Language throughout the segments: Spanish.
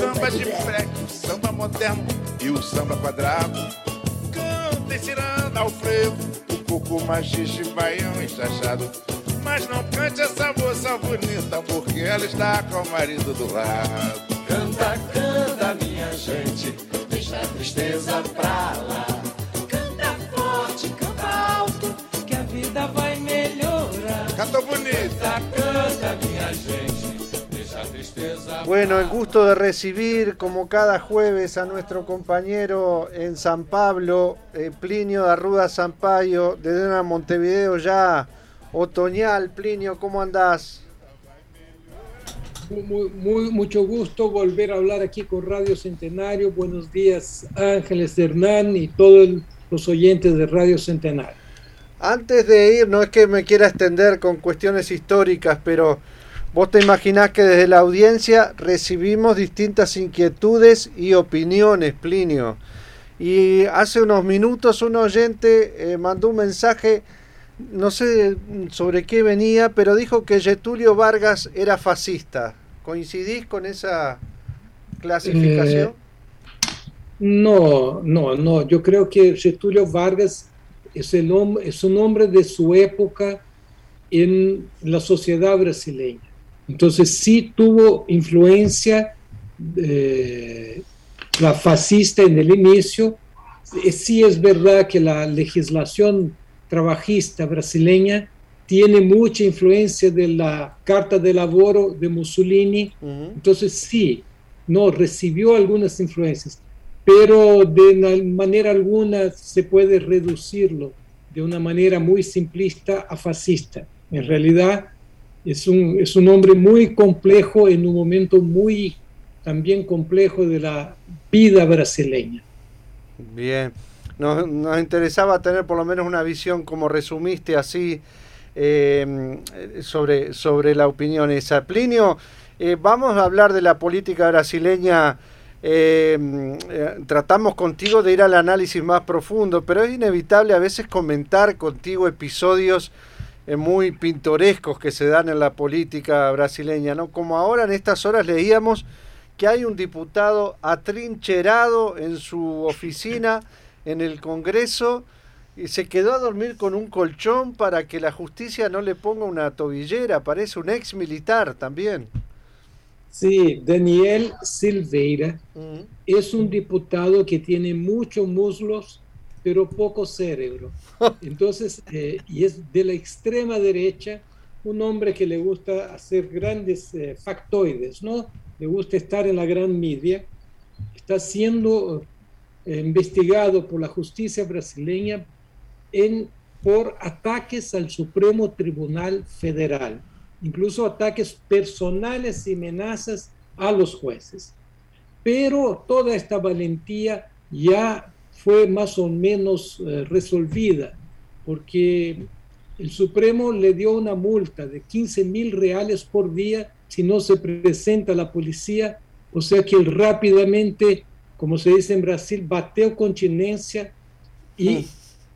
Samba de freque, o samba moderno e o samba quadrado. Cantem ciranda ao frevo, o coco machixe, baião enxachado. Mas não cante essa moça bonita, porque ela está com o marido do lado. Canta, canta, minha gente, deixa a tristeza pra lá. Canta forte, canta alto, que a vida vai melhorar. Cantou bonita. Canta, minha Bueno, el gusto de recibir como cada jueves a nuestro compañero en San Pablo, eh, Plinio de Arruda Sampaio, desde una Montevideo ya otoñal. Plinio, ¿cómo andás? Muy, muy- mucho gusto volver a hablar aquí con Radio Centenario. Buenos días, Ángeles Hernán y todos los oyentes de Radio Centenario. Antes de ir, no es que me quiera extender con cuestiones históricas, pero vos te imaginás que desde la audiencia recibimos distintas inquietudes y opiniones, Plinio. Y hace unos minutos un oyente eh, mandó un mensaje, no sé sobre qué venía, pero dijo que Getulio Vargas era fascista. ¿Coincidís con esa clasificación? Eh, No, no, no. Yo creo que Getúlio Vargas es, el es un hombre de su época en la sociedad brasileña. Entonces sí tuvo influencia eh, la fascista en el inicio. Eh, Sí es verdad que la legislación trabajista brasileña tiene mucha influencia de la Carta de Laboro de Mussolini. Entonces sí, no recibió algunas influencias, pero de manera alguna se puede reducirlo de una manera muy simplista a fascista. En realidad es un, es un hombre muy complejo en un momento muy también complejo de la vida brasileña. Bien, nos, nos interesaba tener por lo menos una visión, como resumiste así, eh, sobre, sobre la opinión esa. Plinio, eh, vamos a hablar de la política brasileña. eh, eh, tratamos contigo de ir al análisis más profundo, pero es inevitable a veces comentar contigo episodios muy pintorescos que se dan en la política brasileña, ¿no? Como ahora en estas horas leíamos que hay un diputado atrincherado en su oficina en el Congreso y se quedó a dormir con un colchón para que la justicia no le ponga una tobillera, parece un ex militar también. Sí, Daniel Silveira es un diputado que tiene muchos muslos, pero poco cerebro. Entonces, eh, y es de la extrema derecha, un hombre que le gusta hacer grandes eh, factoides, ¿no? Le gusta estar en la gran media. Está siendo eh, investigado por la justicia brasileña en, por ataques al Supremo Tribunal Federal, incluso ataques personales y amenazas a los jueces pero toda esta valentía ya fue más o menos eh, resolvida, porque el Supremo le dio una multa de 15 mil reales por día si no se presenta a la policía, o sea que él rápidamente, como se dice en Brasil, bateó continencia y Mm.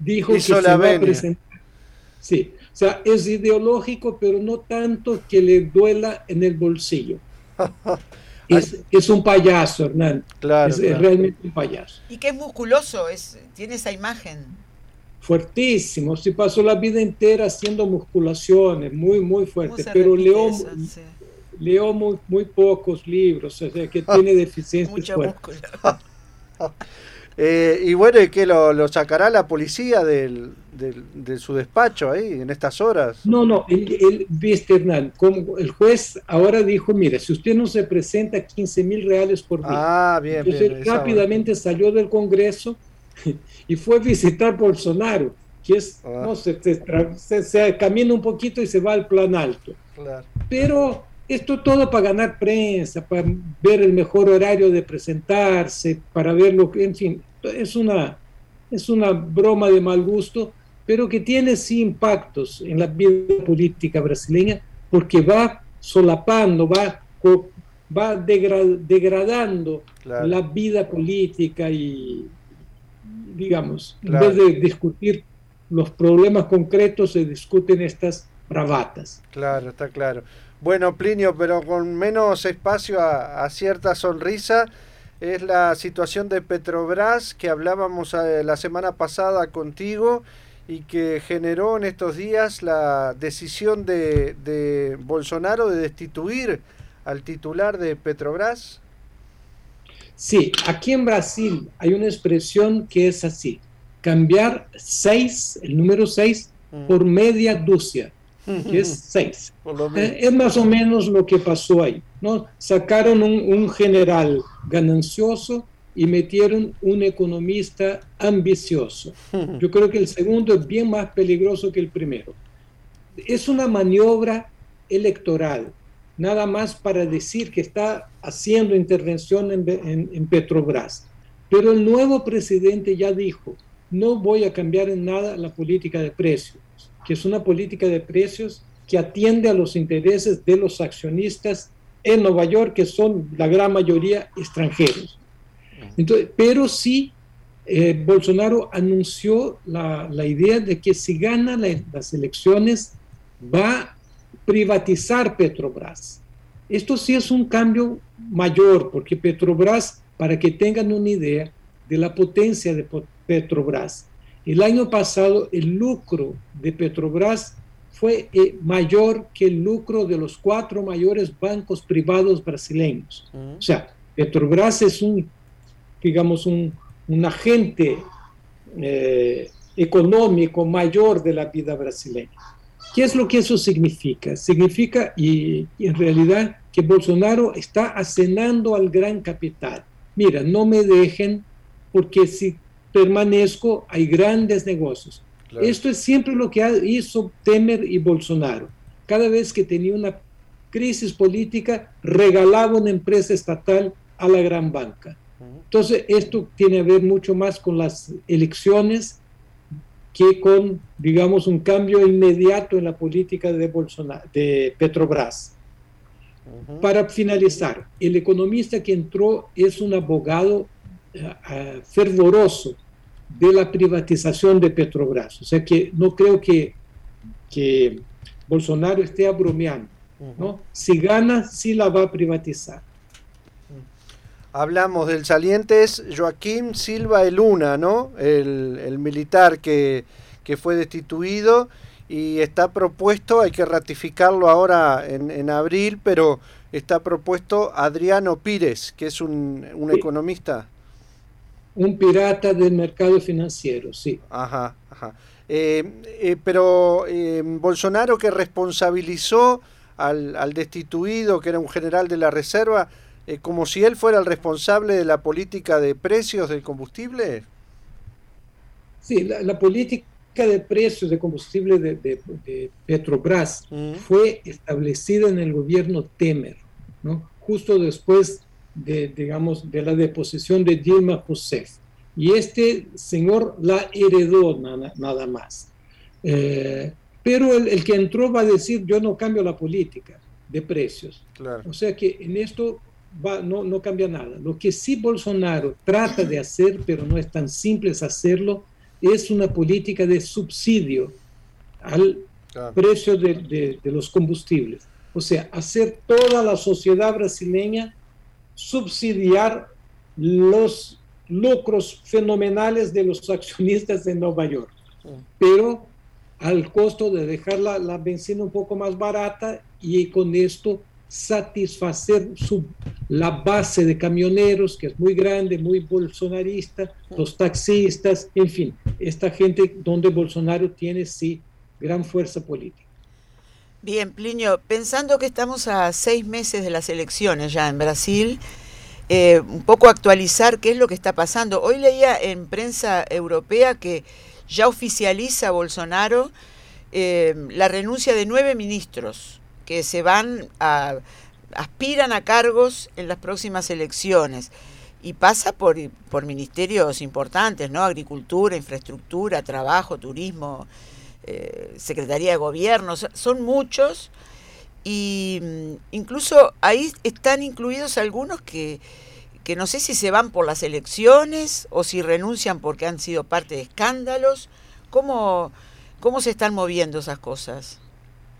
dijo que se va a presentar. Sí, o sea, es ideológico, pero no tanto que le duela en el bolsillo. Es, es un payaso, Hernán. Claro, es, realmente un payaso. Y que es musculoso, es, tiene esa imagen. Fuertísimo. Se pasó la vida entera haciendo musculaciones, muy, muy ¿Cómo fuerte. se Pero leo, eso? Sí. leo muy, muy pocos libros, o sea que tiene deficiencias fuertes. Eh, y bueno, ¿y qué lo, lo sacará la policía del, del- de su despacho ahí en estas horas? No, no, viste, Hernán, como el juez ahora dijo, mire, si usted no se presenta 15 mil reales por día. Ah, bien, Entonces bien. él rápidamente salió del Congreso y fue a visitar Bolsonaro, que es, Ah. no se, tra- se- se camina un poquito y se va al plan alto. claro. Pero Esto todo para ganar prensa, para ver el mejor horario de presentarse, para ver lo que, en fin, es una, es una broma de mal gusto, pero que tiene sí impactos en la vida política brasileña porque va solapando, va, va degradando la vida política y, digamos, en vez de discutir los problemas concretos, se discuten estas bravatas. Claro, está claro. Bueno, Plinio, pero con menos espacio a, cierta sonrisa, es la situación de Petrobras que hablábamos eh, la semana pasada contigo y que generó en estos días la decisión de, de Bolsonaro de destituir al titular de Petrobras. Sí, aquí en Brasil hay una expresión que es así, cambiar seis, el número seis, mm. por media dúcia, que es seis. Eh, es más o menos lo que pasó ahí. ¿no? Sacaron un, general ganancioso y metieron un economista ambicioso. Yo creo que el segundo es bien más peligroso que el primero. Es una maniobra electoral nada más para decir que está haciendo intervención en, Petrobras. Pero el nuevo presidente ya dijo, no voy a cambiar en nada la política de precios, que es una política de precios que atiende a los intereses de los accionistas en Nueva York, que son la gran mayoría extranjeros. Entonces, pero sí, eh, Bolsonaro anunció la, idea de que si gana las elecciones va privatizar Petrobras. Esto sí es un cambio mayor, porque Petrobras, para que tengan una idea de la potencia de Petrobras, el año pasado el lucro de Petrobras fue eh, mayor que el lucro de los cuatro mayores bancos privados brasileños. O sea, Petrobras es un, digamos, un, agente eh, económico mayor de la vida brasileña. ¿Qué es lo que eso significa? Significa, y, en realidad, que Bolsonaro está acenando al gran capital. Mira, no me dejen porque si permanezco hay grandes negocios. Esto es siempre lo que hizo Temer y Bolsonaro. Cada vez que tenía una crisis política, regalaba una empresa estatal a la gran banca. Entonces, esto tiene que ver mucho más con las elecciones que con, digamos, un cambio inmediato en la política de, Bolsonaro, de Petrobras. Para finalizar, el economista que entró es un abogado eh, eh, fervoroso de la privatización de Petrobras. O sea que no creo que, que Bolsonaro esté abromeando. ¿no? Si gana, sí la va a privatizar. Hablamos del saliente es Joaquín Silva Eluna, ¿no? El, militar que, fue destituido y está propuesto, hay que ratificarlo ahora en, abril, pero está propuesto Adriano Pires, que es un, economista. Un pirata del mercado financiero, sí. Ajá, ajá. Eh, eh, pero eh, Bolsonaro que responsabilizó al, al destituido, que era un general de la Reserva, como si él fuera el responsable de la política de precios del combustible? Sí, la, política de precios de combustible de, Petrobras mm. fue establecida en el gobierno Temer, ¿no? justo después de, digamos, de la deposición de Dilma Rousseff. Y este señor la heredó nada, más. Eh, pero el, el, que entró va a decir, yo no cambio la política de precios. O sea que en esto no, no cambia nada. Lo que sí Bolsonaro trata de hacer, pero no es tan simple hacerlo, es una política de subsidio al precio de, de, los combustibles. O sea, hacer toda la sociedad brasileña subsidiar los lucros fenomenales de los accionistas de Nueva York, pero al costo de dejar la, la benzina un poco más barata y con esto satisfacer su, la base de camioneros, que es muy grande, muy bolsonarista, los taxistas, en fin, esta gente donde Bolsonaro tiene sí gran fuerza política. Bien, Plinio, pensando que estamos a seis meses de las elecciones ya en Brasil, eh, un poco actualizar qué es lo que está pasando. Hoy leía en prensa europea que ya oficializa Bolsonaro eh, la renuncia de nueve ministros que se van a aspiran a cargos en las próximas elecciones y pasa por, por ministerios importantes, ¿no? Agricultura, infraestructura, trabajo, turismo, eh, Secretaría de Gobierno, son muchos y mm, incluso ahí están incluidos algunos que, que no sé si se van por las elecciones o si renuncian porque han sido parte de escándalos. ¿Cómo, cómo se están moviendo esas cosas?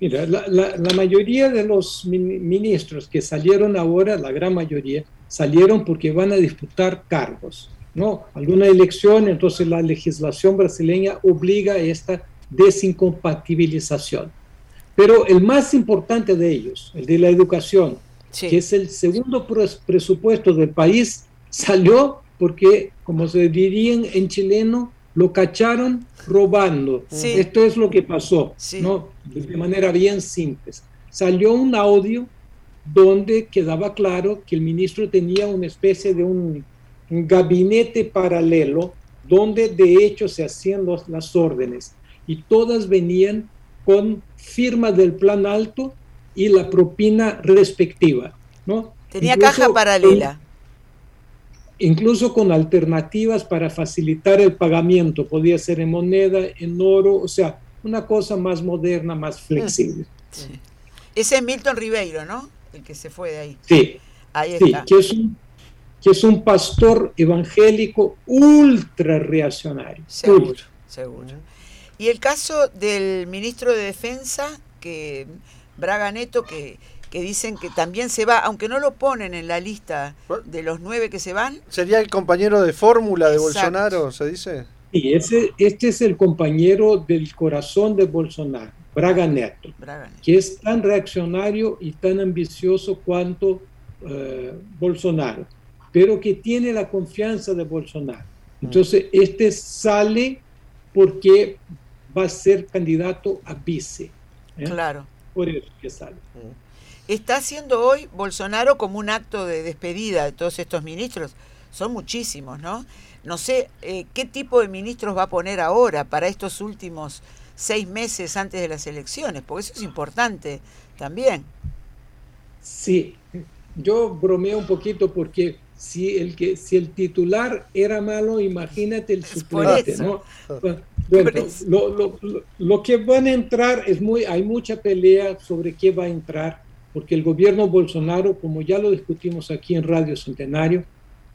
Mira, la, la, la mayoría de los ministros que salieron ahora, la gran mayoría, salieron porque van a disputar cargos, ¿no? Alguna elección, entonces la legislación brasileña obliga a esta desincompatibilización. Pero el más importante de ellos, el de la educación, sí. que es el segundo presupuesto del país, salió porque, como se diría en chileno, lo cacharon robando. Sí. Esto es lo que pasó, sí. ¿no? de manera bien simple. Salió un audio donde quedaba claro que el ministro tenía una especie de un, un gabinete paralelo donde de hecho se hacían los, las órdenes y todas venían con firma del plan alto y la propina respectiva. ¿no? Tenía incluso caja paralela. Con, incluso con alternativas para facilitar el pagamiento. Podía ser en moneda, en oro, o sea, una cosa más moderna, más flexible. Sí. Ese es Milton Ribeiro, ¿no? El que se fue de ahí. Sí. Ahí sí, está. Que es, un, que es un pastor evangélico ultra reaccionario. Seguro, ultra. seguro. Y el caso del ministro de Defensa, que Braga Neto, que, que dicen que también se va, aunque no lo ponen en la lista de los nueve que se van. ¿Sería el compañero de fórmula de Bolsonaro, se dice? Sí, ese, este es el compañero del corazón de Bolsonaro, Braga Neto, Braga Neto. que es tan reaccionario y tan ambicioso cuanto uh, Bolsonaro, pero que tiene la confianza de Bolsonaro. Entonces, este sale porque va a ser candidato a vice. ¿eh? Claro. Por eso que sale. Está haciendo hoy Bolsonaro como un acto de despedida de todos estos ministros. Son muchísimos, ¿no? No sé eh, qué tipo de ministros va a poner ahora para estos últimos seis meses antes de las elecciones, porque eso es importante también. Sí, yo bromeo un poquito porque si el que si el titular era malo, imagínate el suplente, ¿no? Bueno, lo, lo, lo, que van a entrar es muy, hay mucha pelea sobre qué va a entrar, porque el gobierno Bolsonaro, como ya lo discutimos aquí en Radio Centenario,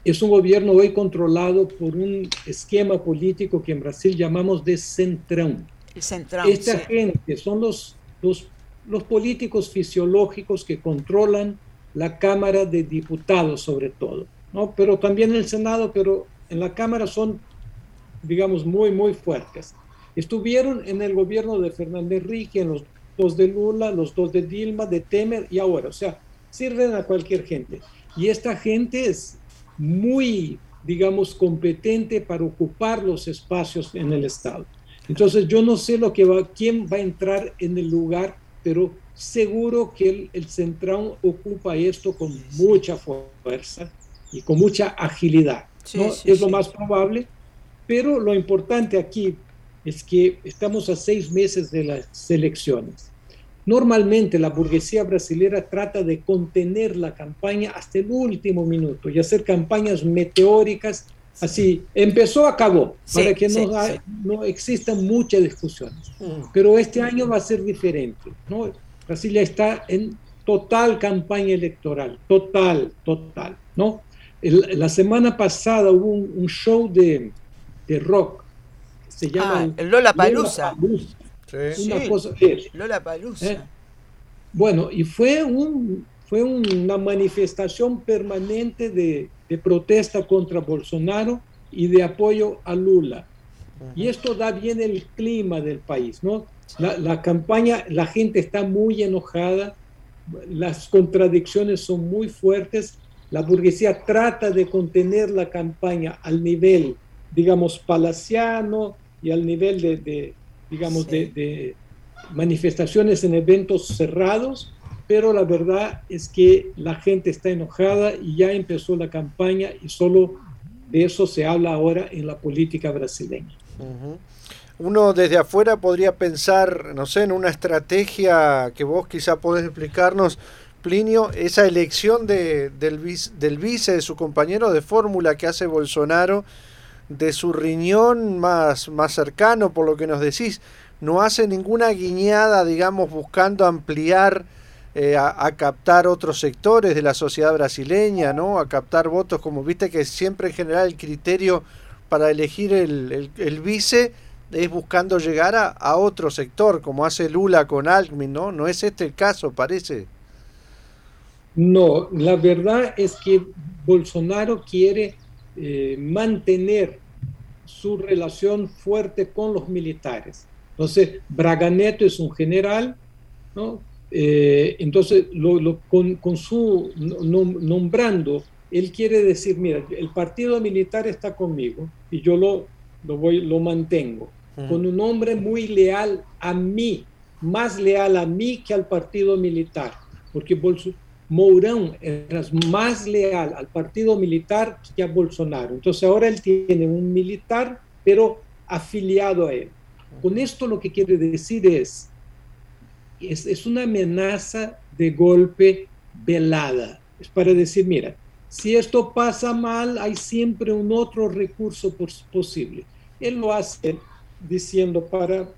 es un gobierno hoy controlado por un esquema político que en Brasil llamamos de centrão. Centrão Esta sí. gente son los, los, los políticos fisiológicos que controlan la Cámara de Diputados sobre todo, ¿no? pero también el Senado, pero en la Cámara son digamos, muy, muy fuertes. Estuvieron en el gobierno de Fernando Enrique, en los dos de Lula, los dos de Dilma, de Temer y ahora, o sea, sirven a cualquier gente. Y esta gente es muy, digamos, competente para ocupar los espacios en el Estado. Entonces, yo no sé lo que va, quién va a entrar en el lugar, pero seguro que el, el Centrón ocupa esto con mucha fuerza y con mucha agilidad. ¿no? Sí, sí, es lo más probable pero lo importante aquí es que estamos a seis meses de las elecciones. Normalmente la burguesía brasileña trata de contener la campaña hasta el último minuto y hacer campañas meteóricas. Así, empezó, acabó, sí, para que no, sí, hay, sí. no existan muchas discusiones. Mm. Pero este año va a ser diferente. ¿no? Brasilia está en total campaña electoral, total, total. ¿no? El, la semana pasada hubo un, un show de, de rock. Se llama ah, el Lola Palusa. Sí. Una cosa es. Lola Palusa. ¿Eh? Bueno, y fue, un, fue una manifestación permanente de, de, protesta contra Bolsonaro y de apoyo a Lula. Y esto da bien el clima del país, ¿no? La, la campaña, la gente está muy enojada, las contradicciones son muy fuertes, la burguesía trata de contener la campaña al nivel digamos, palaciano y al nivel de, de digamos, sí. de, de, manifestaciones en eventos cerrados, pero la verdad es que la gente está enojada y ya empezó la campaña y solo de eso se habla ahora en la política brasileña. Uh -huh. uno desde afuera podría pensar, no sé, en una estrategia que vos quizá podés explicarnos, Plinio, esa elección de, del, vice, del vice de su compañero de fórmula que hace Bolsonaro, de su riñón más, más cercano, por lo que nos decís, no hace ninguna guiñada, digamos, buscando ampliar, eh, a, captar otros sectores de la sociedad brasileña, ¿no? A captar votos, como viste que siempre en general el criterio para elegir el, el, el vice es buscando llegar a, a, otro sector, como hace Lula con Alckmin, ¿no? No es este el caso, parece. No, la verdad es que Bolsonaro quiere eh, mantener su relación fuerte con los militares. Entonces, Braga Neto es un general, ¿no? Eh, entonces, lo, lo, con, con, su nombrando, él quiere decir, mira, el partido militar está conmigo y yo lo, lo, voy, lo mantengo, uh -huh. con un hombre muy leal a mí, más leal a mí que al partido militar, porque Bolsonaro Mourão era más leal al partido militar que a Bolsonaro. Entonces ahora él tiene un militar, pero afiliado a él. Con esto lo que quiere decir es, es, es una amenaza de golpe velada. Es para decir, mira, si esto pasa mal, hay siempre un otro recurso posible. Él lo hace diciendo para,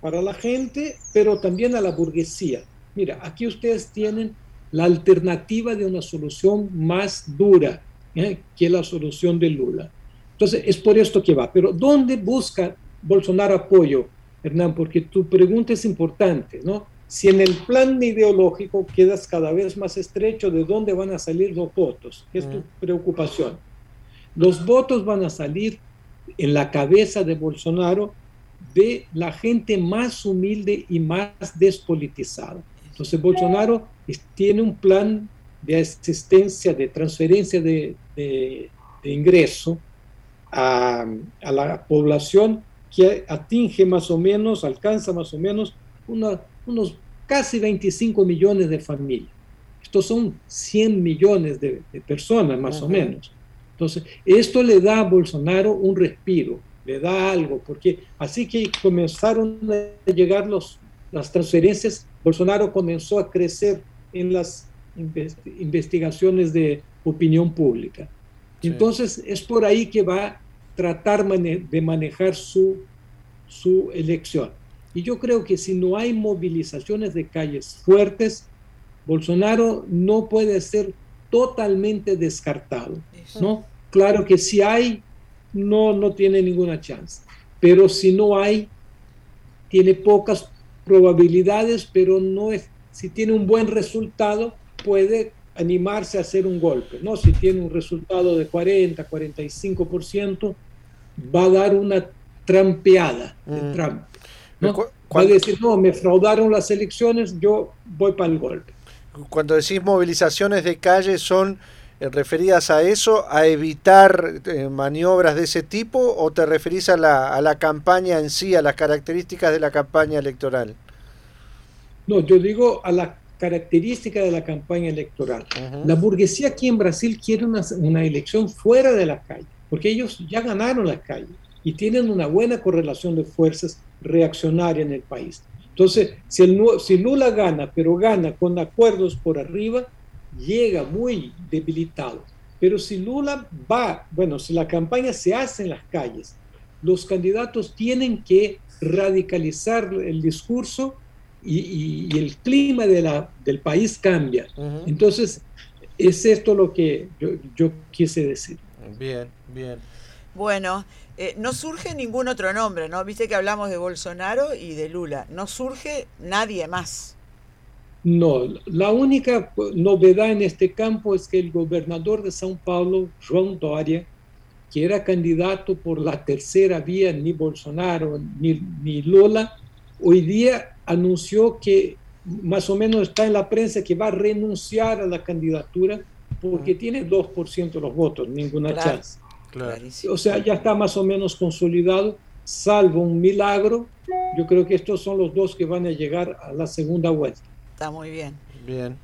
para la gente, pero también a la burguesía. Mira, aquí ustedes tienen la alternativa de una solución más dura ¿eh? que la solución de Lula. Entonces, es por esto que va. Pero ¿dónde busca Bolsonaro apoyo, Hernán? Porque tu pregunta es importante, ¿no? Si en el plan ideológico quedas cada vez más estrecho, ¿de dónde van a salir los votos? Es tu preocupación. Los votos van a salir en la cabeza de Bolsonaro de la gente más humilde y más despolitizada. Entonces Bolsonaro tiene un plan de asistencia, de transferencia de, de, de ingreso a, a, la población que atinge más o menos, alcanza más o menos una, unos casi 25 millones de familias. Estos son 100 millones de, de personas más -huh. o menos. Entonces, esto le da a Bolsonaro un respiro, le da algo, porque así que comenzaron a llegar los, las transferencias, Bolsonaro comenzó a crecer en las investigaciones de opinión pública. Sí. Entonces, es por ahí que va a tratar mane de manejar su, su elección. Y yo creo que si no hay movilizaciones de calles fuertes, Bolsonaro no puede ser totalmente descartado, ¿no? Claro que si hay, no, no tiene ninguna chance, pero si no hay, tiene pocas probabilidades, pero no es, si tiene un buen resultado, puede animarse a hacer un golpe, ¿no? Si tiene un resultado de 40, 45%, va a dar una trampeada de mm. Trump. ¿no? Va a decir, no, me fraudaron las elecciones, yo voy para el golpe. Cuando decís movilizaciones de calle, ¿son eh, referidas a eso, a evitar eh, maniobras de ese tipo, o te referís a la, a la campaña en sí, a las características de la campaña electoral? No, yo digo a la característica de la campaña electoral. La burguesía aquí en Brasil quiere una, una, elección fuera de la calle, porque ellos ya ganaron la calle y tienen una buena correlación de fuerzas reaccionarias en el país. Entonces, si, el, si Lula gana, pero gana con acuerdos por arriba, llega muy debilitado. Pero si Lula va, bueno, si la campaña se hace en las calles, los candidatos tienen que radicalizar el discurso y, y, y el clima de la, del país cambia. Uh -huh. Entonces, es esto lo que yo, yo, quise decir. Bien, bien. Bueno, eh, no surge ningún otro nombre, ¿no? Viste que hablamos de Bolsonaro y de Lula. No surge nadie más. No, la única novedad en este campo es que el gobernador de São Paulo, João Doria, que era candidato por la tercera vía, ni Bolsonaro ni, ni Lula, hoy día anunció que más o menos está en la prensa que va a renunciar a la candidatura porque tiene 2% de los votos, ninguna claro, chance. Claro. O sea, ya está más o menos consolidado, salvo un milagro. Yo creo que estos son los dos que van a llegar a la segunda vuelta. Está muy bien. Bien.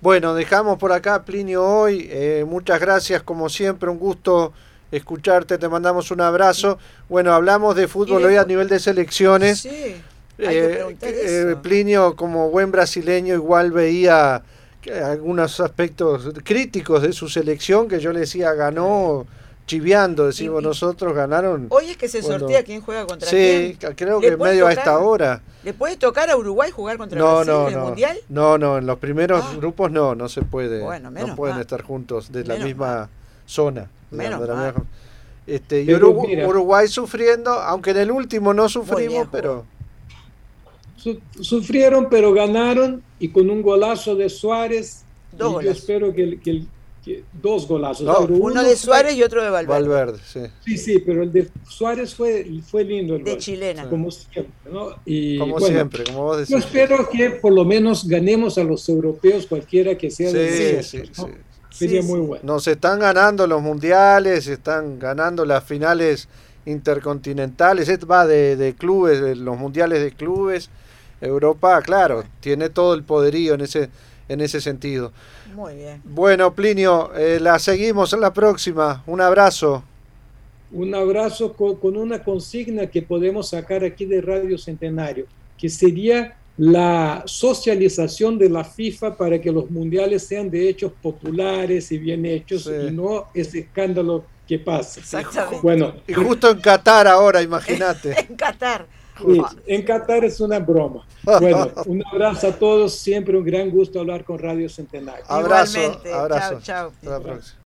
Bueno, dejamos por acá Plinio hoy. Eh, muchas gracias, como siempre, un gusto escucharte, te mandamos un abrazo. Bueno, hablamos de fútbol de hoy a nivel de selecciones. Sí, Eh, eh. Plinio, como buen brasileño, igual veía que algunos aspectos críticos de su selección que yo le decía ganó chiviando, decimos Y- y- nosotros ganaron. Hoy es que se Cuando- sortea quién juega contra Sí, quién. creo ¿Le que medio a esta hora. ¿Le puede tocar a Uruguay jugar contra No, Brasil no, en el no. Mundial? No, no, en los primeros Ah. grupos no, no se puede. Bueno, no pueden mal. estar juntos de la misma mal. zona. Menos de la mal. misma- Este, y Pero Urugu- mira. Uruguay sufriendo, aunque en el último no sufrimos, pero Su- sufrieron, pero ganaron y con un golazo de Suárez. Dos yo espero que, el- que el- que- dos golazos. No, pero Uno de fue- Suárez y otro de Valverde. Valverde, sí. Sí, sí, pero el de Suárez fue, fue lindo. El De gol, chilena. Como siempre, ¿no? Y, Como bueno, siempre, como vos Yo decís. espero que por lo menos ganemos a los europeos, cualquiera que sea. de Sí, nosotros, sí, ¿no? sí. Sería Sí, muy bueno. Nos están ganando los mundiales, están ganando las finales intercontinentales, va de, de clubes, de los mundiales de clubes. Europa, claro, tiene todo el poderío en ese, en ese sentido. Muy bien. Bueno, Plinio, eh, la seguimos en la próxima. Un abrazo. Un abrazo con, con una consigna que podemos sacar aquí de Radio Centenario, que sería la socialización de la FIFA para que los mundiales sean de hechos populares y bien hechos Sí. y no ese escándalo que pasa. Exactamente. Bueno, Y justo en Qatar ahora, imagínate. En Qatar. sí, en Qatar es una broma. Bueno, un abrazo a todos, siempre un gran gusto hablar con Radio Centenario. Abrazo, Igualmente. abrazo. Chao, chao. Hasta la próxima.